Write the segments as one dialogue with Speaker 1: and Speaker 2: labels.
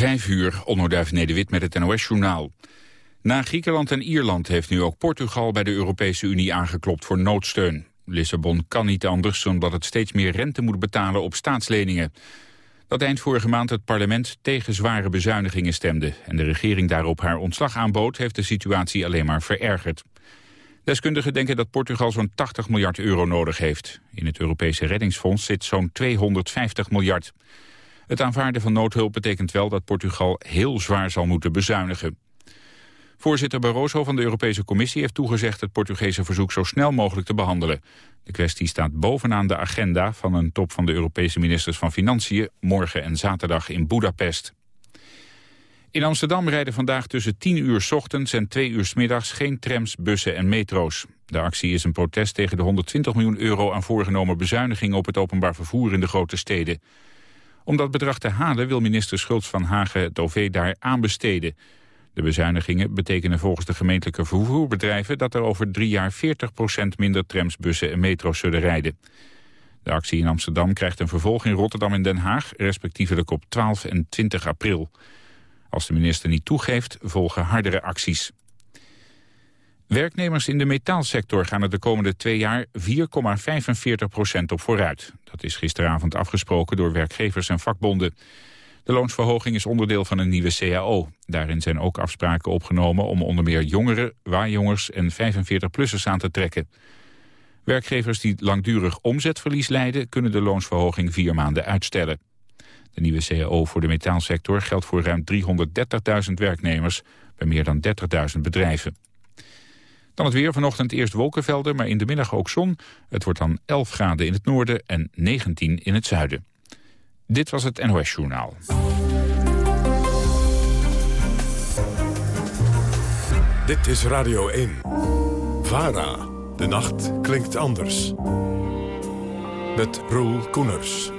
Speaker 1: Vijf uur, Onnoduif Nederwit met het NOS-journaal. Na Griekenland en Ierland heeft nu ook Portugal bij de Europese Unie aangeklopt voor noodsteun. Lissabon kan niet anders omdat het steeds meer rente moet betalen op staatsleningen. Dat eind vorige maand het parlement tegen zware bezuinigingen stemde... en de regering daarop haar ontslag aanbood, heeft de situatie alleen maar verergerd. Deskundigen denken dat Portugal zo'n 80 miljard euro nodig heeft. In het Europese reddingsfonds zit zo'n 250 miljard. Het aanvaarden van noodhulp betekent wel dat Portugal heel zwaar zal moeten bezuinigen. Voorzitter Barroso van de Europese Commissie heeft toegezegd het Portugese verzoek zo snel mogelijk te behandelen. De kwestie staat bovenaan de agenda van een top van de Europese ministers van Financiën morgen en zaterdag in Budapest. In Amsterdam rijden vandaag tussen 10 uur ochtends en 2 uur middags geen trams, bussen en metro's. De actie is een protest tegen de 120 miljoen euro aan voorgenomen bezuinigingen op het openbaar vervoer in de grote steden. Om dat bedrag te halen wil minister Schultz van Hagen het daar aanbesteden. De bezuinigingen betekenen volgens de gemeentelijke vervoerbedrijven... dat er over drie jaar 40% minder trams, bussen en metro's zullen rijden. De actie in Amsterdam krijgt een vervolg in Rotterdam en Den Haag... respectievelijk op 12 en 20 april. Als de minister niet toegeeft, volgen hardere acties. Werknemers in de metaalsector gaan er de komende twee jaar 4,45% op vooruit. Dat is gisteravond afgesproken door werkgevers en vakbonden. De loonsverhoging is onderdeel van een nieuwe CAO. Daarin zijn ook afspraken opgenomen om onder meer jongeren, waarjongers en 45-plussers aan te trekken. Werkgevers die langdurig omzetverlies lijden kunnen de loonsverhoging vier maanden uitstellen. De nieuwe CAO voor de metaalsector geldt voor ruim 330.000 werknemers bij meer dan 30.000 bedrijven. Dan het weer vanochtend eerst wolkenvelden, maar in de middag ook zon. Het wordt dan 11 graden in het noorden en 19 in het zuiden. Dit was het NOS Journaal.
Speaker 2: Dit is Radio 1. VARA. De nacht klinkt anders. Met Roel Koeners.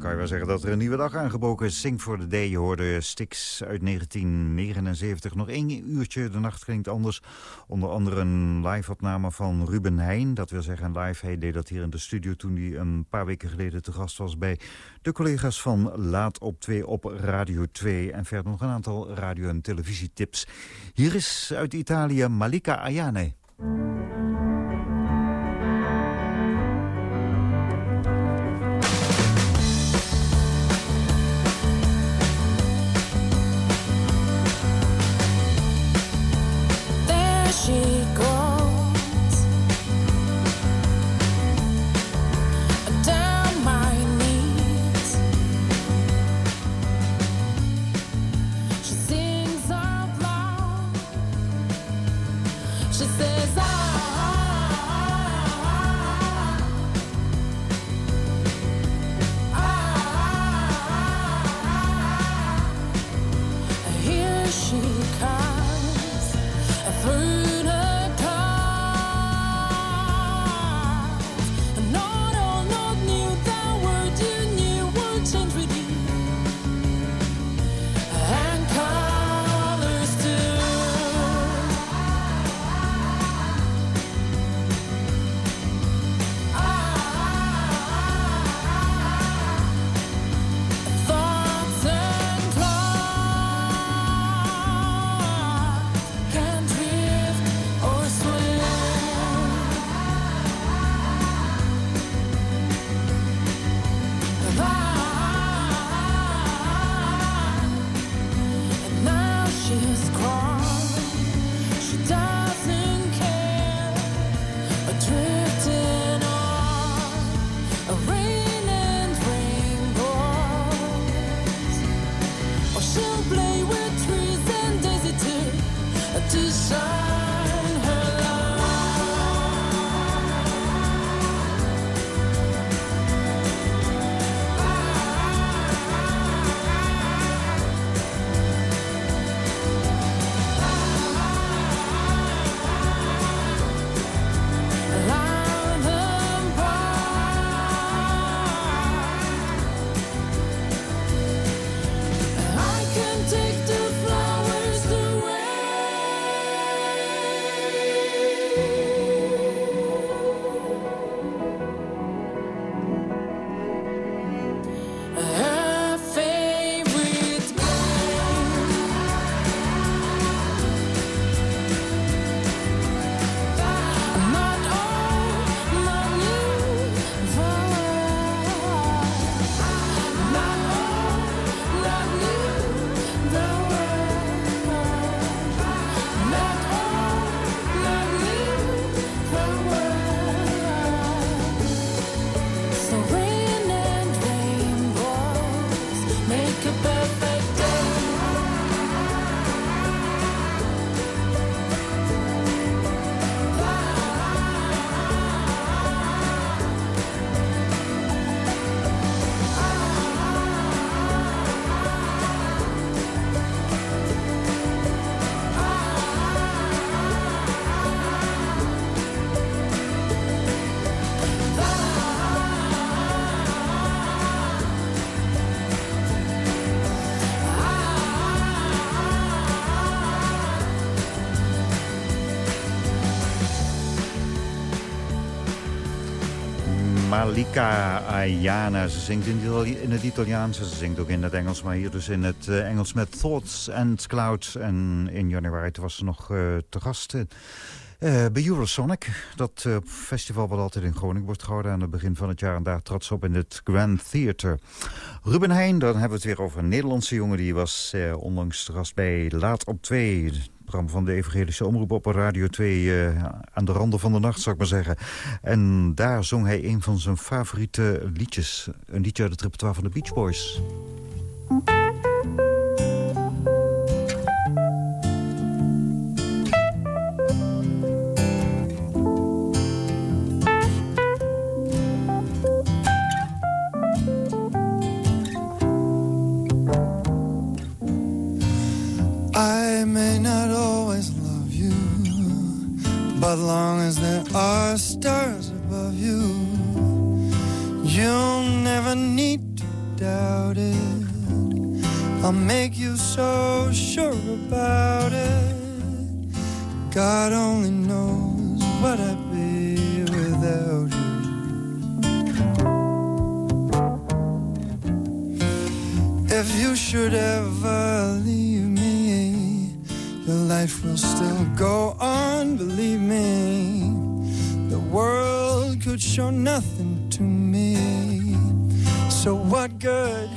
Speaker 3: Kan je wel zeggen dat er een nieuwe dag aangebroken is. Sing for the Day, je hoorde Stix uit 1979. Nog één uurtje, de nacht klinkt anders. Onder andere een live-opname van Ruben Heijn. Dat wil zeggen live, hij deed dat hier in de studio... toen hij een paar weken geleden te gast was bij de collega's van Laat op 2 op Radio 2. En verder nog een aantal radio- en televisietips. Hier is uit Italië Malika Ayane. Malika Ayana. Ze zingt in, het Italiaans, ze zingt ook in het Engels... maar hier dus in het uh, Engels met Thoughts and Clouds. En in januari was ze nog uh, te gast uh, bij Eurosonic. Dat festival wat altijd in Groningen wordt gehouden aan het begin van het jaar. En daar ze op in het Grand Theater. Ruben Heijn, dan hebben we het weer over een Nederlandse jongen. Die was onlangs te gast bij Laat op 2 programma van de Evangelische Omroep op Radio 2... Uh, eh, aan de randen van de nacht, zou ik maar zeggen. En daar zong hij een van zijn favoriete liedjes. Een liedje uit het repertoire van de Beach Boys. May not always love you, but long as there are stars above you,
Speaker 4: you'll never need to doubt it. I'll make you so sure about it. God only knows what I'd be without you. If you should ever leave your life will still go on, believe me. The world could show nothing to me. So what good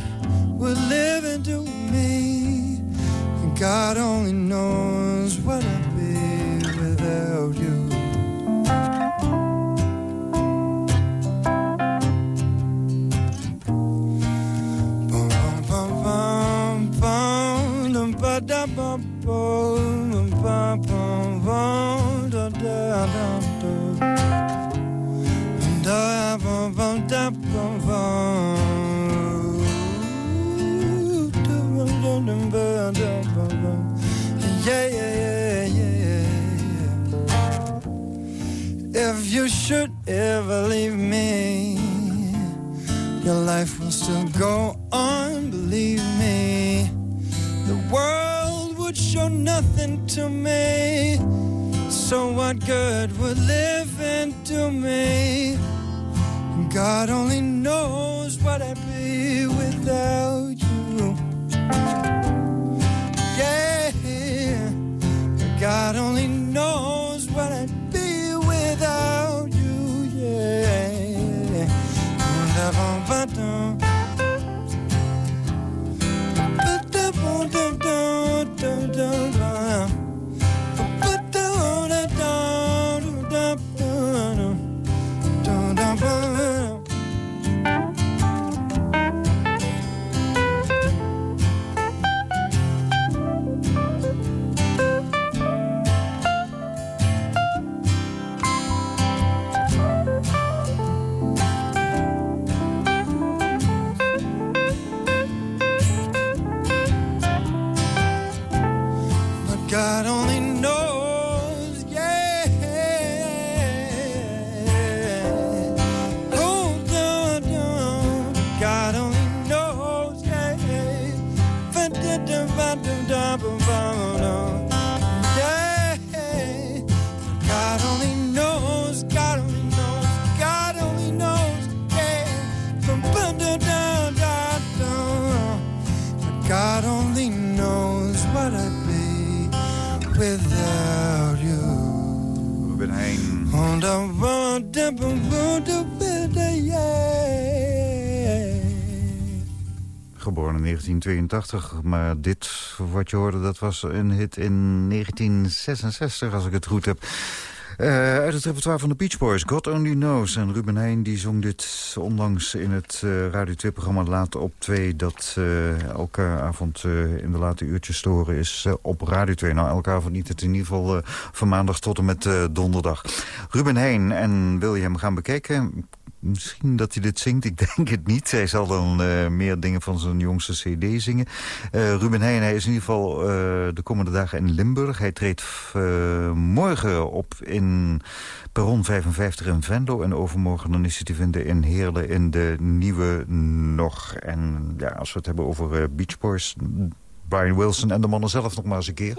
Speaker 4: would living do me? And God only knows what I'd be without you. If you should ever leave me, your life will still go on, to me. So what good would living do me? God only knows
Speaker 5: Geboren in 1982, maar dit wat je hoorde, dat was een hit in 1966, als ik het goed heb. Eh, uit het repertoire van de Beach Boys, God Only Knows. En Ruben Heijn die zong dit onlangs in het eh, Radio 2-programma Laat op 2... dat eh, elke avond in de late uurtjes te horen is op Radio 2. Nou, elke avond niet, het in ieder geval van maandag tot en met donderdag. Ruben Heijn, en wil je hem gaan bekijken... Misschien dat hij dit zingt, ik denk het niet. Hij zal dan uh, meer dingen van zijn jongste cd zingen. Uh, Ruben Heijn, hij is in ieder geval uh, de komende dagen in Limburg. Hij treedt morgen op in Perron 55 in Venlo. En overmorgen dan is hij te vinden in Heerlen in de Nieuwe Nog. En ja, als we het hebben over Beach Boys... Brian Wilson en de mannen zelf nog maar eens een keer.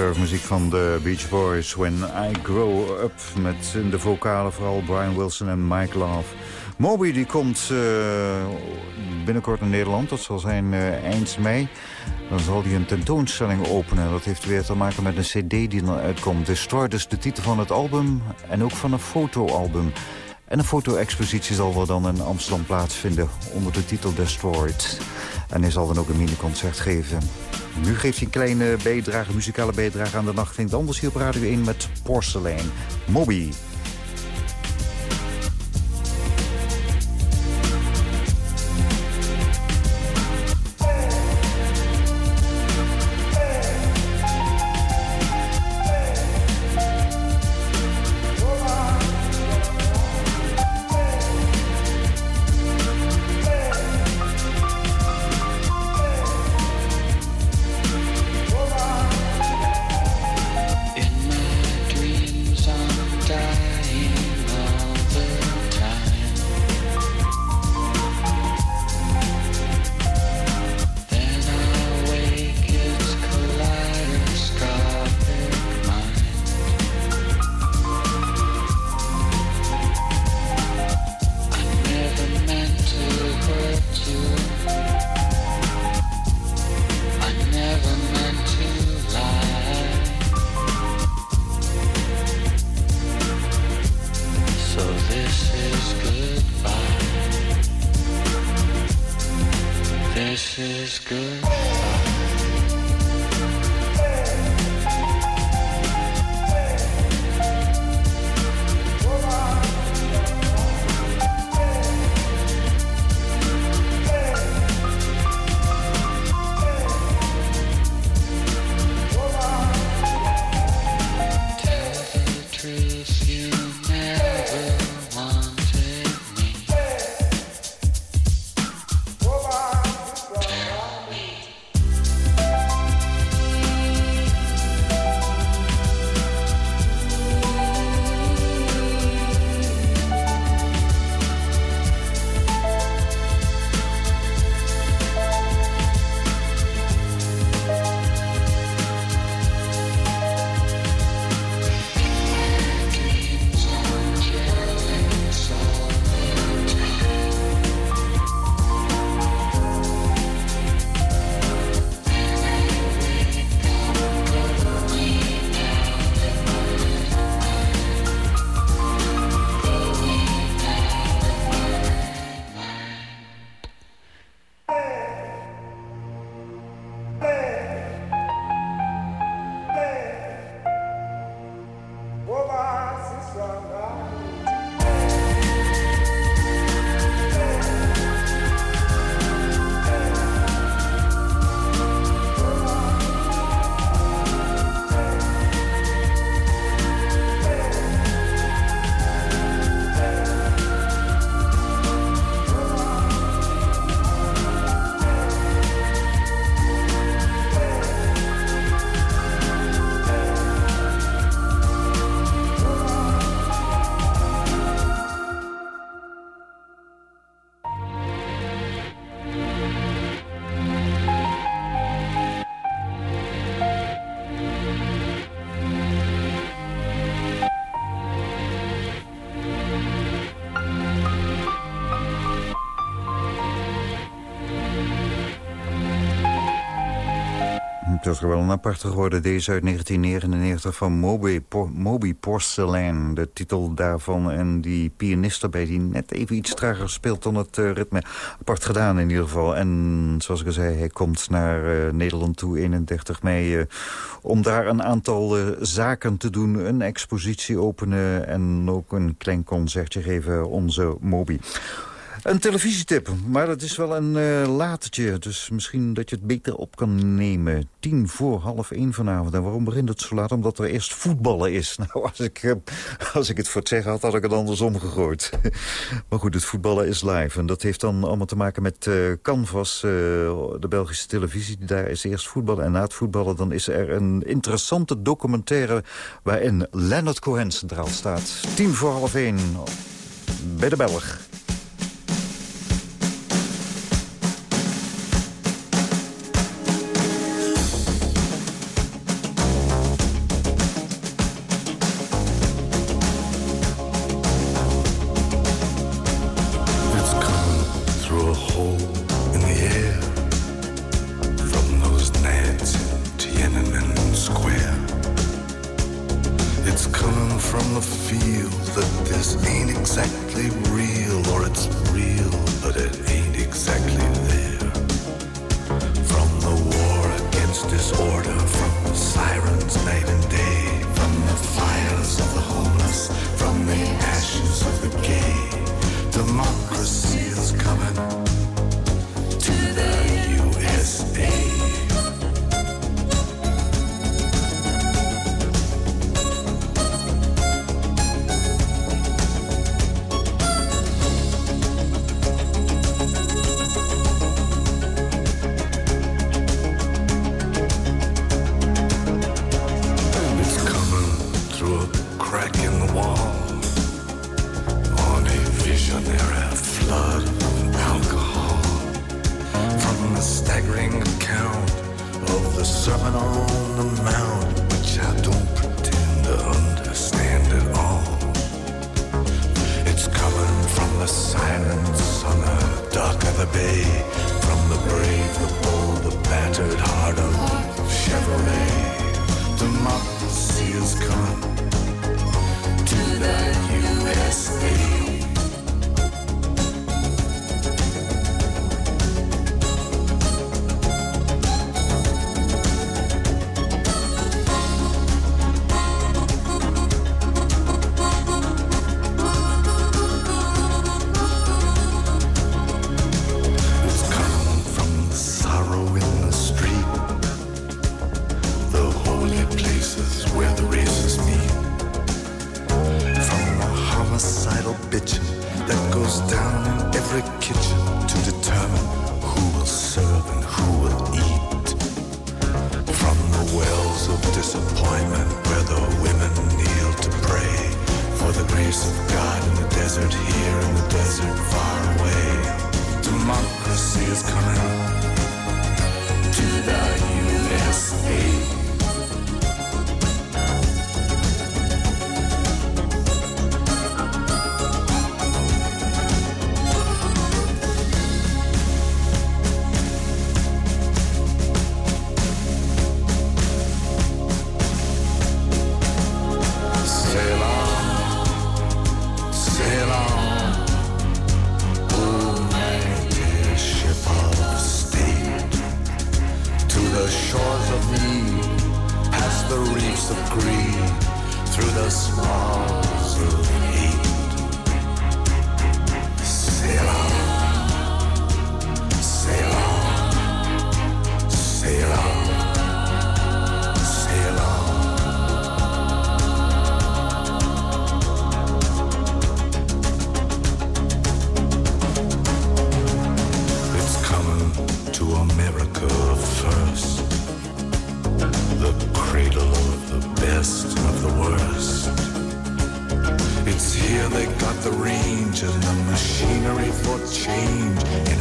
Speaker 5: Surfmuziek van de Beach Boys, When I Grow Up. Met in de vocalen vooral Brian Wilson en Mike Love. Moby die komt eh, binnenkort in Nederland. Dat zal zijn eh, eind mei. Dan zal hij een tentoonstelling openen. Dat heeft weer te maken met een cd die dan uitkomt. Destroyed is de titel van het album en ook van een fotoalbum. En een foto-expositie zal wel dan in Amsterdam plaatsvinden onder de titel Destroyed. En hij zal dan ook een mini-concert geven. Nu geeft hij een kleine bijdrage, muzikale bijdrage aan de nacht. Klinkt anders hier op Radio 1 met Porcelain. Moby. Het was wel een aparte geworden, deze uit 1999 van Moby, Moby Porcelain. De titel daarvan en die pianist erbij die net even iets trager speelt dan het eh, ritme. Apart gedaan in ieder geval. En zoals ik al zei, hij komt naar eh, Nederland toe 31 mei... eh, om daar een aantal zaken te doen, een expositie openen... en ook een klein concertje geven, onze Moby.
Speaker 6: Een televisietip, maar dat is wel een uh, latertje. Dus misschien dat je het beter op kan nemen. Tien voor half één vanavond. En waarom begint het zo laat? Omdat er eerst voetballen is. Nou, als ik, uh, als ik het voor het zeggen had, had ik het andersom gegooid. maar goed, het voetballen is live. En dat heeft dan allemaal te maken met uh, Canvas, de Belgische televisie. Daar is eerst voetballen. En na het voetballen dan is er een interessante documentaire... waarin Leonard Cohen centraal staat. Tien voor half één bij de Belg.
Speaker 5: for change.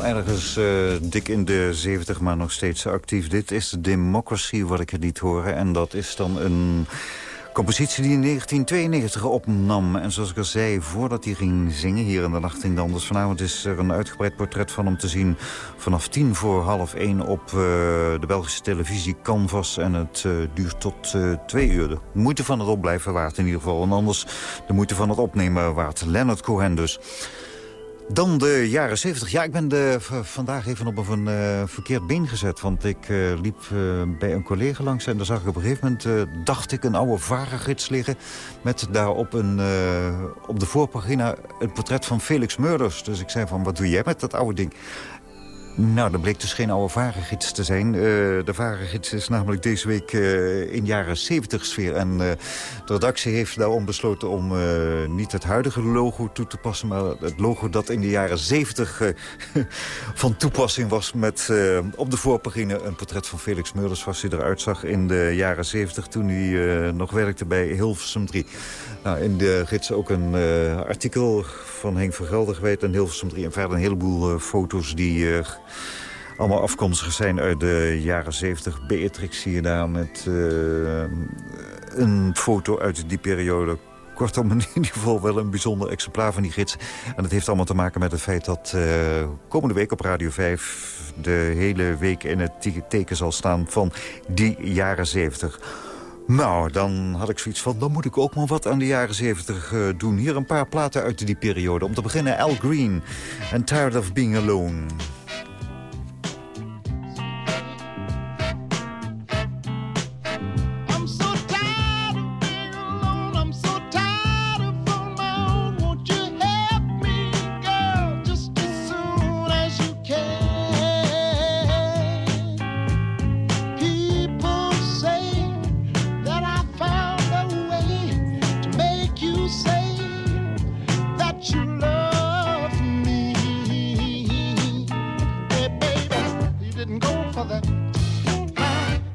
Speaker 5: Ergens eh, dik in de 70, maar nog steeds actief. Dit is Democracy, wat ik er niet horen. En dat is dan een compositie die in 1992 opnam. En zoals ik al zei, voordat hij ging zingen hier in de Nacht in Anders... vanavond is er een uitgebreid portret van hem te zien... vanaf tien voor half één op eh, de Belgische televisie Canvas. En het eh, duurt tot twee uur. De moeite van het opblijven waard in ieder geval. En anders de moeite van het opnemen waard. Leonard Cohen dus. Dan de jaren 70. Ja, ik ben de, vandaag even op een eh, verkeerd been gezet. Want ik eh, liep eh, bij een collega langs en daar zag ik op een gegeven moment... dacht ik een oude varengids liggen... met daarop een, op de voorpagina het portret van Felix Murders. Dus ik zei van, wat doe jij met dat oude ding? Nou, dat bleek dus geen oude varengids te zijn. Eh, de varengids is namelijk deze week eh, in jaren 70 sfeer. En eh, de redactie heeft daarom besloten om niet het huidige logo toe te passen... maar het logo dat in de jaren 70 eh, van toepassing was... met op de voorpagina een portret van Felix Meurders... zoals hij eruit zag in de jaren 70 toen hij nog werkte bij Hilversum 3. Nou, in de gids ook een artikel van Henk Vergelder gewijd en Hilversum 3. En verder een heleboel foto's die allemaal afkomstig zijn uit de jaren 70. Beatrix zie je daar met eh, een foto uit die periode. Kortom, in ieder geval wel een bijzonder exemplaar van die gids. En dat heeft allemaal te maken met het feit dat eh, komende week op Radio 5... de hele week in het te- teken zal staan van die jaren 70. Nou, dan had ik zoiets van, dan moet ik ook maar wat aan de jaren 70 eh, doen. Hier een paar platen uit die periode. Om te beginnen Al Green en Tired of Being Alone.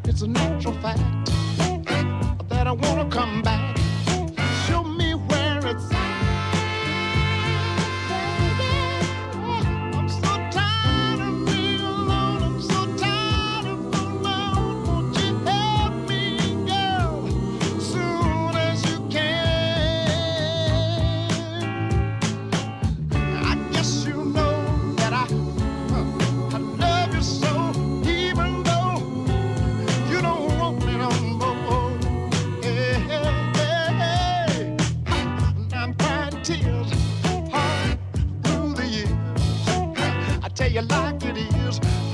Speaker 7: It's a natural fact that I wanna come back. Tell you like it is.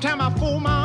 Speaker 7: Sometimes I fool moms,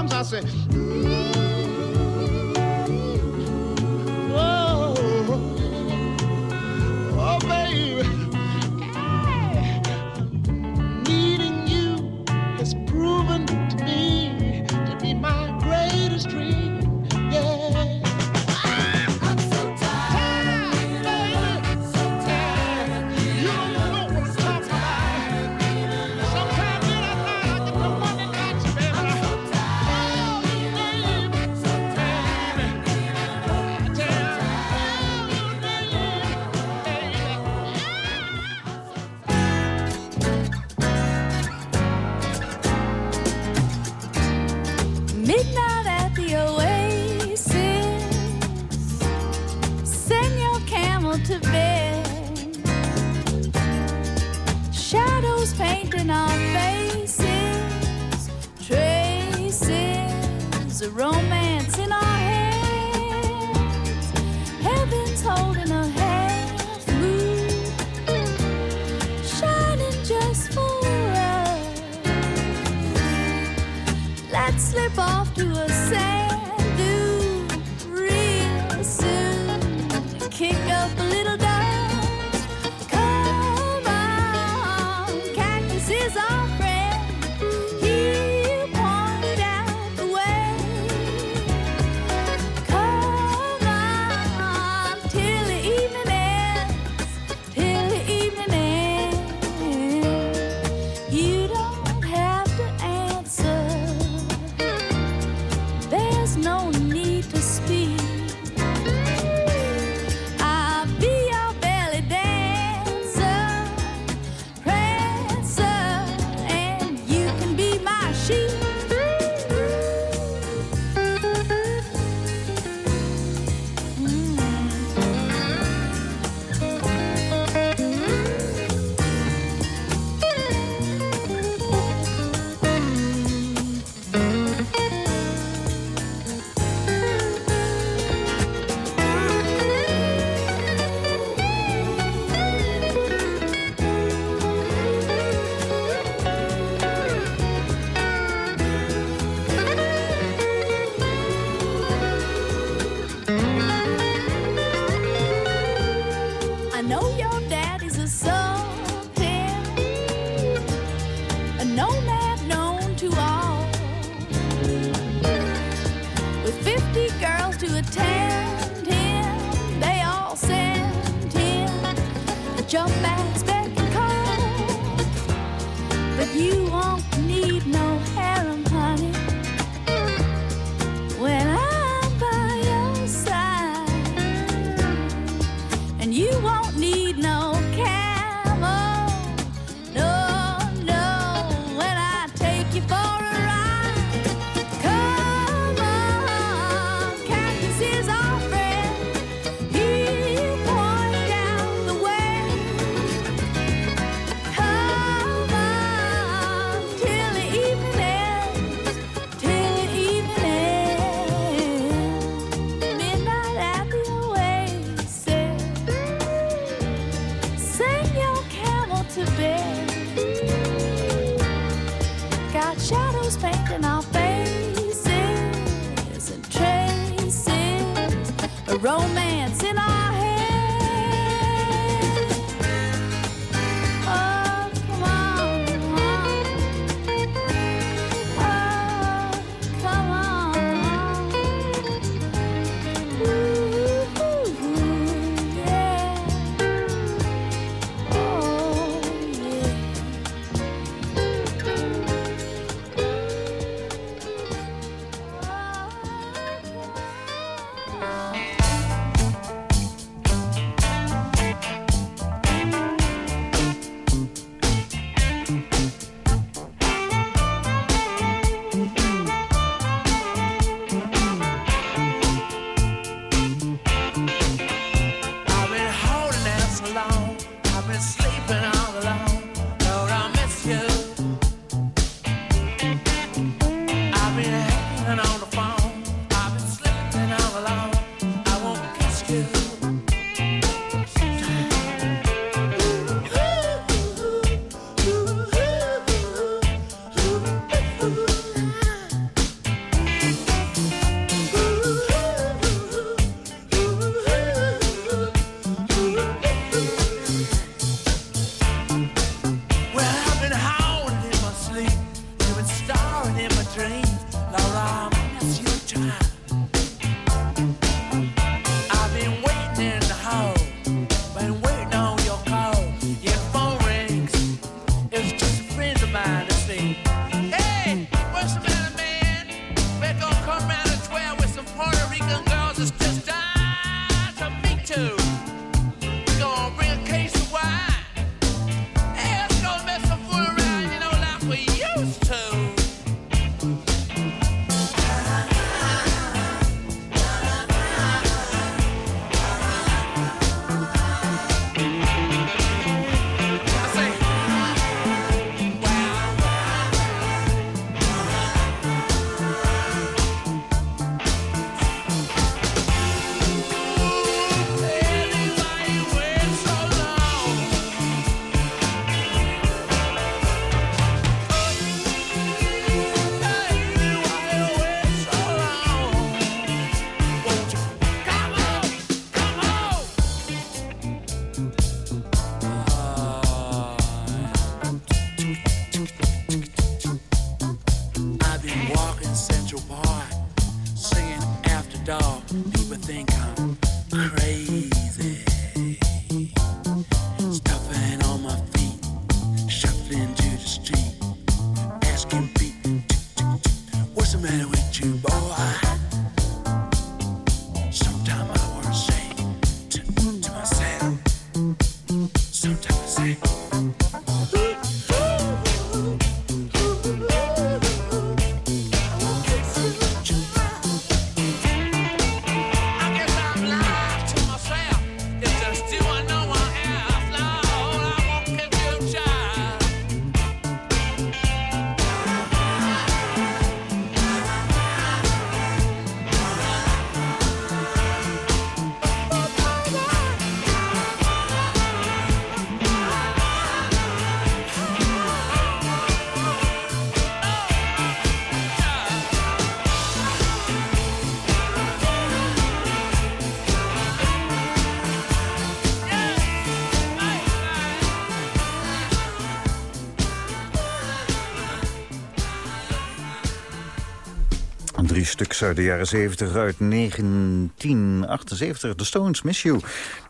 Speaker 5: stuks uit de jaren 70 uit 1978. The Stones, Miss You.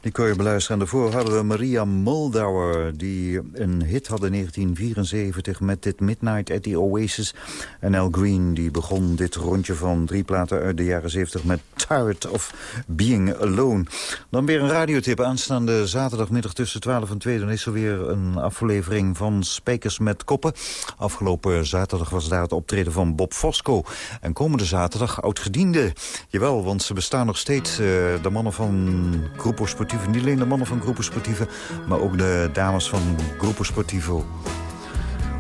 Speaker 5: Die kon je beluisteren. En daarvoor hadden we Maria Moldauer... die een hit had in 1974 met dit Midnight at the Oasis. En Al Green die begon dit rondje van drie platen uit de jaren 70... met Tired of Being Alone. Dan weer een radiotip. Aanstaande zaterdagmiddag tussen 12 en 2... dan is er weer een aflevering van Spijkers met Koppen. Afgelopen zaterdag was daar het optreden van Bob Fosco. En komende zaterdag oudgediende. Jawel, want ze bestaan nog steeds. eh, de mannen van Groepo Niet alleen de mannen van Groepo Sportivo... maar ook de dames van Groepo Sportivo.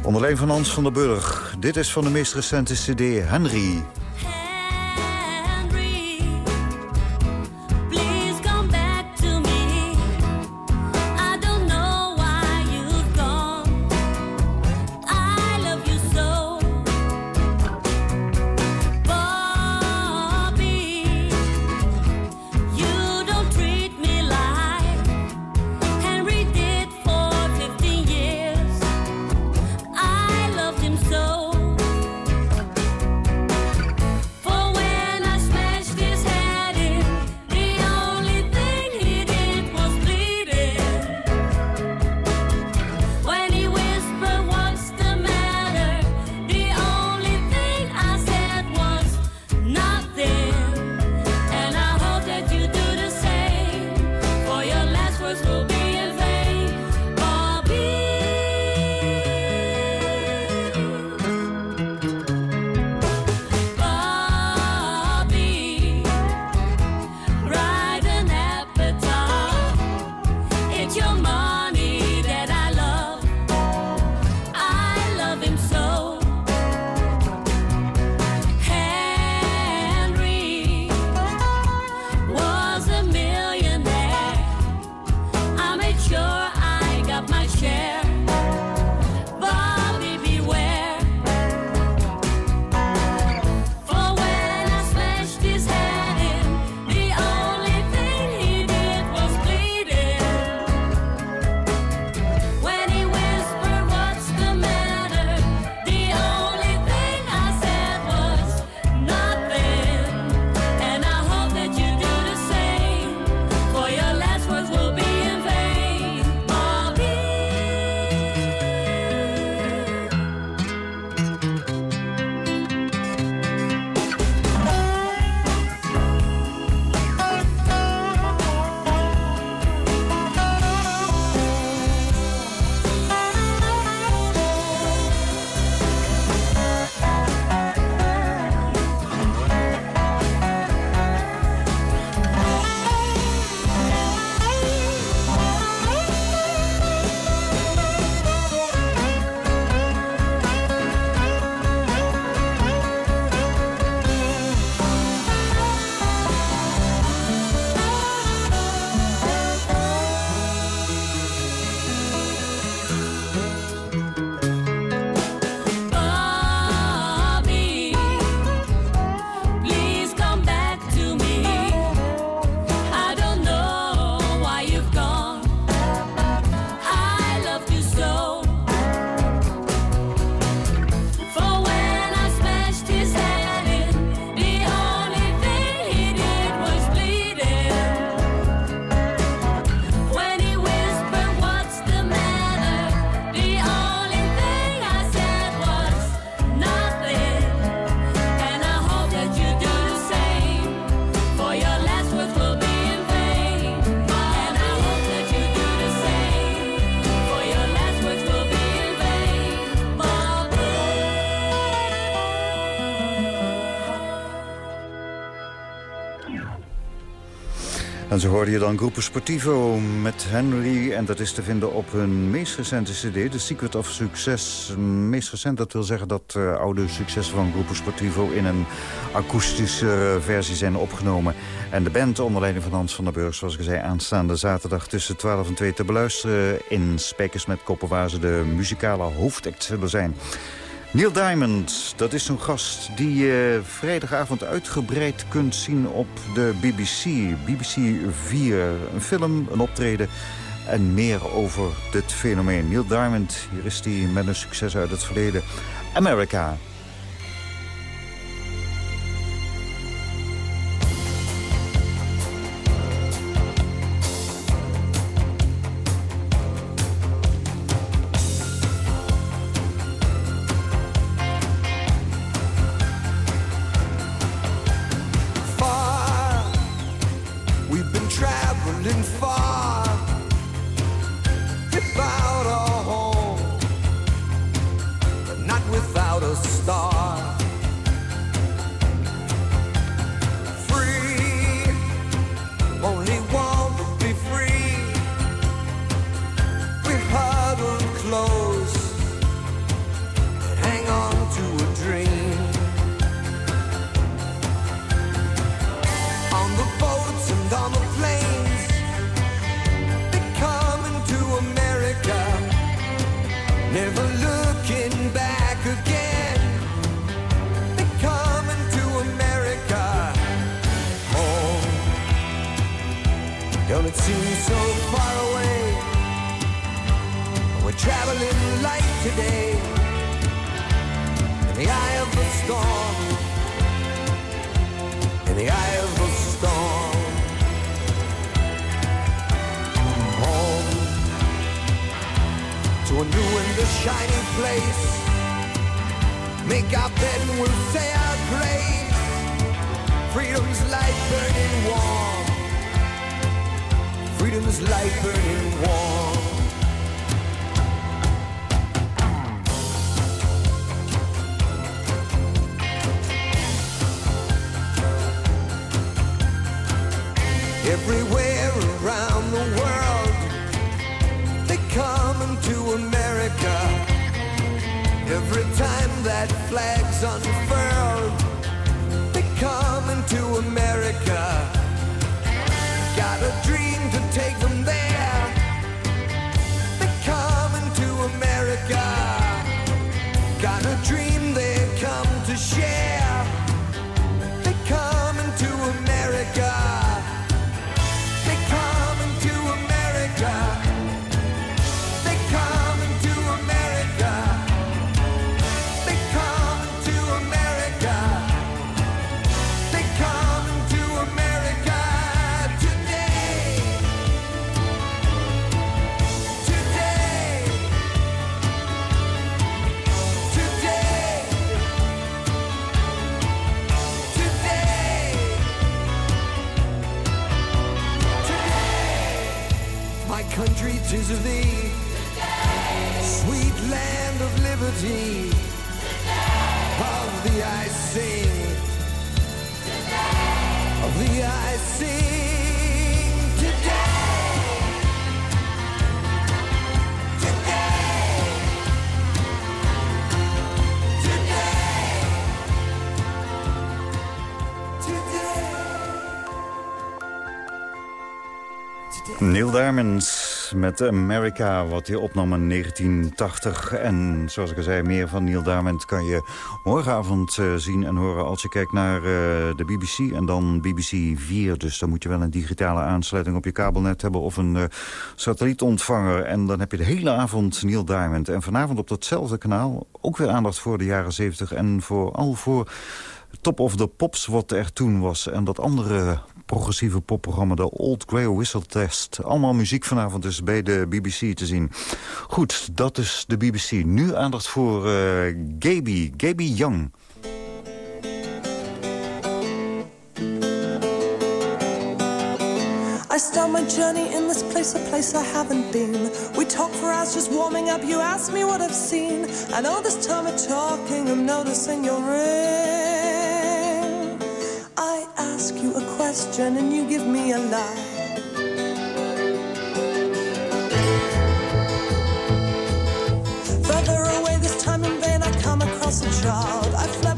Speaker 5: Onder leiding van Hans van der Burg. Dit is van de meest recente cd. Henry, En zo hoorde je dan Groepo Sportivo met Henry. En dat is te vinden op hun meest recente cd, The Secret of Success. Meest recent, dat wil zeggen dat uh, oude successen van Groepo Sportivo... in een akoestische versie zijn opgenomen. En de band onder leiding van Hans van der Burg... zoals ik zei, aanstaande zaterdag tussen 12 en 2 te beluisteren... in Spijkers met Koppen, waar ze de muzikale hoofdact zullen zijn. Neil Diamond, dat is zo'n gast die je vrijdagavond uitgebreid kunt zien op de BBC. BBC 4, een film, een optreden en meer over dit fenomeen. Neil Diamond, hier is hij met een succes uit het verleden. America.
Speaker 8: Don't it seem so far away? We're traveling light today in the eye of the storm in the eye of the storm. Home to a new and a shiny place. Make our bed and we'll say our grace. Freedom's light burning warm. Freedom's light burning warm. everywhere around the world. They come to America. Every time that flag's unfurled, they come to America. Got a dream to take them there. Today.
Speaker 5: Neil Diamond met America, wat hij opnam in 1980. En zoals ik al zei, meer van Neil Diamond kan je morgenavond eh, zien en horen... als je kijkt naar eh, de BBC en dan BBC 4. Dus dan moet je wel een digitale aansluiting op je kabelnet hebben... of een eh, satellietontvanger. En dan heb je de hele avond Neil Diamond. En vanavond op datzelfde kanaal ook weer aandacht voor de jaren 70... en vooral voor Top of the Pops wat er toen was. En dat andere progressieve popprogramma, de Old Grey Whistle Test. Allemaal muziek vanavond dus bij de BBC te zien. Goed, dat is de BBC. Nu aandacht voor uh, Gaby, Gaby Young.
Speaker 9: I start my journey in this place, a place I haven't been. We talk for hours just warming up. You ask me what I've seen. And all this time of talking, I'm noticing your ring. ask you a question and you give me a lie. Further away this time in vain, I come across a child. I fly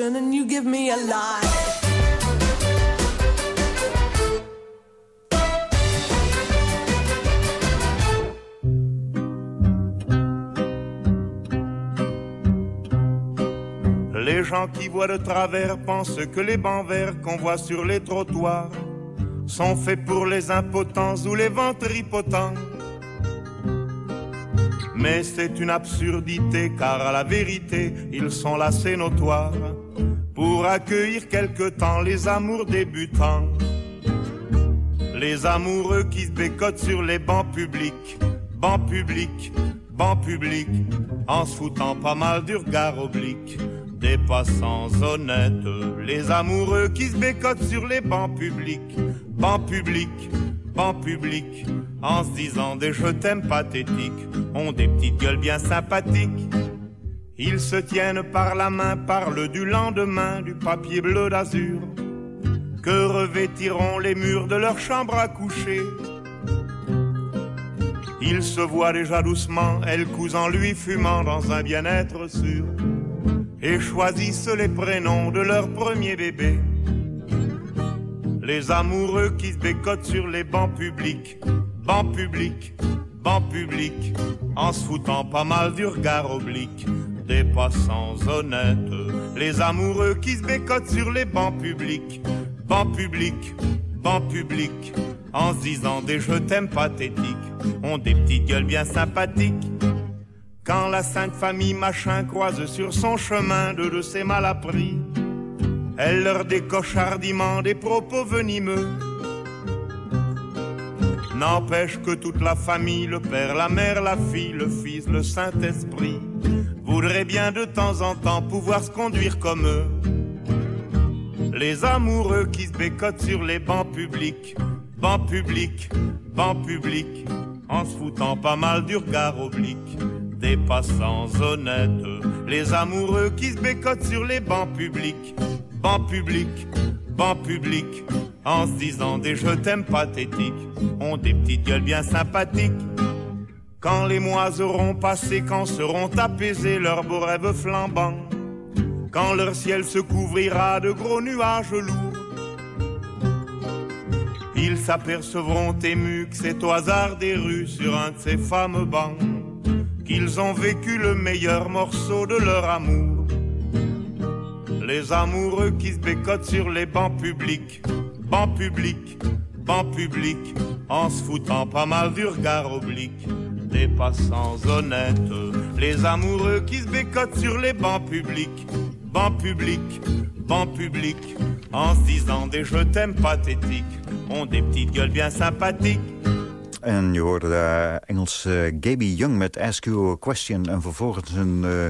Speaker 9: and you give me a lie.
Speaker 10: Les gens qui voient de travers pensent que les bancs verts qu'on voit sur les trottoirs sont faits pour les impotents ou les ventripotents. Mais c'est une absurdité car à la vérité ils sont là c'est notoire pour accueillir quelque temps les amours débutants. Les amoureux qui se bécotent sur les bancs publics, bancs publics, bancs publics, en se foutant pas mal du regard oblique des passants honnêtes. Les amoureux qui se bécotent sur les bancs publics, bancs publics, bancs publics, en se disant des je t'aime pathétiques, ont des petites gueules bien sympathiques. Ils se tiennent par la main, parlent du lendemain, du papier bleu d'azur, que revêtiront les murs de leur chambre à coucher. Il se voit déjà doucement, elle couse en lui fumant dans un bien-être sûr, et choisissent les prénoms de leur premier bébé. Les amoureux qui se bécotent sur les bancs publics, bancs publics, bancs publics, en se foutant pas mal du regard oblique. Des passants honnêtes. Les amoureux qui se bécotent sur les bancs publics, bancs publics, bancs publics, en se disant des je t'aime pathétiques, ont des petites gueules bien sympathiques. Quand la sainte famille machin croise sur son chemin deux de ses malappris, elle leur décoche hardiment des propos venimeux. N'empêche que toute la famille, le père, la mère, la fille, le fils, le Saint-Esprit, voudraient bien de temps en temps pouvoir se conduire comme eux. Les amoureux qui se bécotent sur les bancs publics, bancs publics, bancs publics, en se foutant pas mal du regard oblique des passants honnêtes. Les amoureux qui se bécotent sur les bancs publics, bancs publics, bancs publics, en se disant des je t'aime pathétiques, ont des petites gueules bien sympathiques. Quand les mois auront passé, quand seront apaisés leurs beaux rêves flambants, quand leur ciel se couvrira de gros nuages lourds, ils s'apercevront émus que c'est au hasard des rues sur un de ces fameux bancs qu'ils ont vécu le meilleur morceau de leur amour. Les amoureux qui se bécotent sur les bancs publics, bancs publics, bancs publics, en se foutant pas mal du regard oblique des passants honnêtes. Les amoureux qui se bécotent sur les bancs publics, bancs publics, bancs publics, en se disant des je t'aime pathétiques, ont des petites gueules bien sympathiques.
Speaker 5: En je hoorde de Engelse Gaby Young met Ask You a Question. En vervolgens een eh,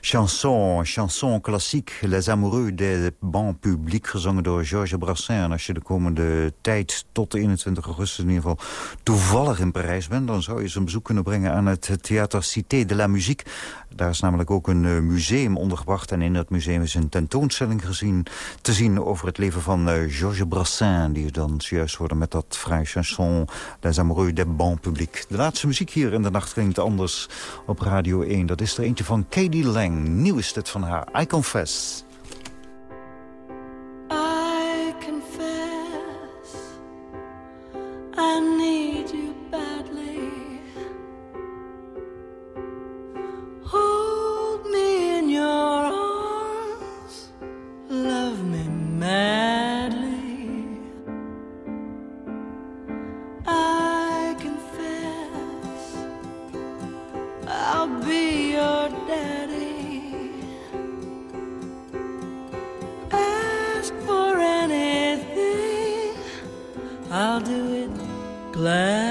Speaker 5: chanson, chanson klassiek. Les Amoureux des Bancs Publics, gezongen door Georges Brassens. En als je de komende tijd tot de 21 augustus in ieder geval toevallig in Parijs bent... dan zou je eens een bezoek kunnen brengen aan het Théâtre Cité de la Musique. Daar is namelijk ook een eh, museum ondergebracht. En in dat museum is een tentoonstelling gezien, te zien over het leven van eh, Georges Brassens. Die dan zojuist worden met dat vrije chanson Les Amoureux des Bancs Publics. De laatste muziek hier in de nacht klinkt anders op Radio 1. Dat is er eentje van Katie Lang. Nieuw is dit van haar. I Confess.
Speaker 11: I confess I
Speaker 5: Black.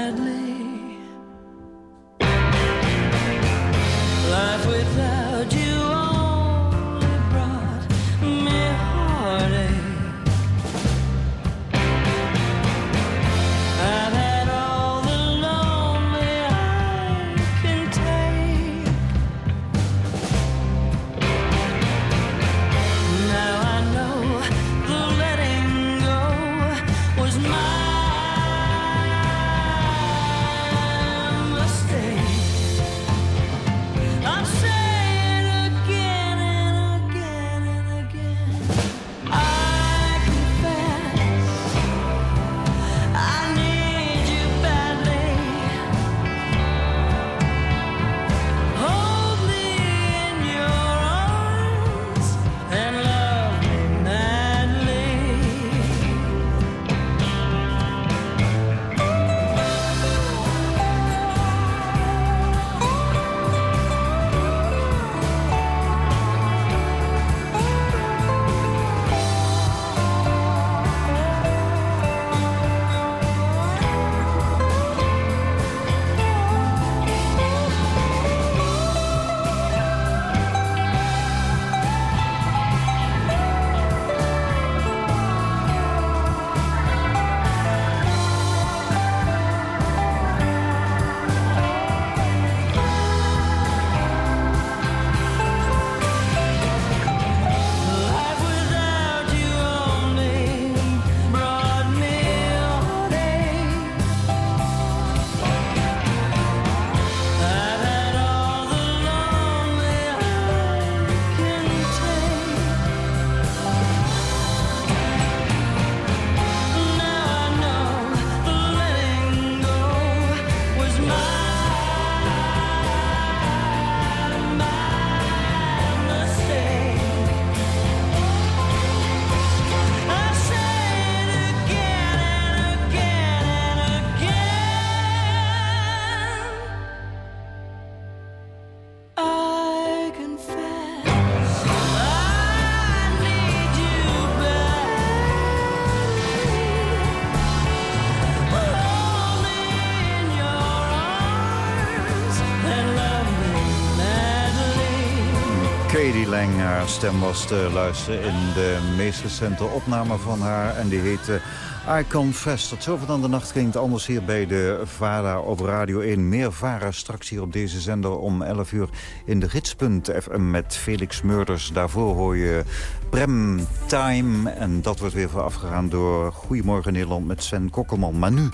Speaker 5: Lang, haar stem was te luisteren in de meest recente opname van haar. En die heette I Confess. Tot zover dan de nacht ging het anders hier bij de VARA op Radio 1. Meer VARA straks hier op deze zender om 11 uur in de gids.fm met Felix Murders. Daarvoor hoor je Prem Time. En dat wordt weer voorafgegaan door Goedemorgen Nederland met Sven Kokkelman. Maar nu,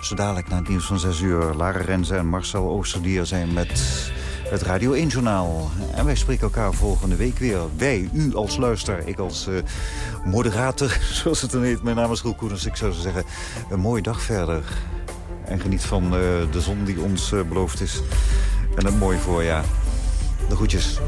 Speaker 5: zo dadelijk na het nieuws van 6 uur... Lara Renze en Marcel Oosterdier zijn met het Radio 1-journaal. En wij spreken elkaar volgende week weer. Wij, u als luister, ik als eh, moderator, zoals het dan heet. Mijn naam is Roel Koeners. Ik zou zeggen, een mooie dag verder. En geniet van eh, de zon die ons eh, beloofd is. En een mooi voorjaar. De groetjes.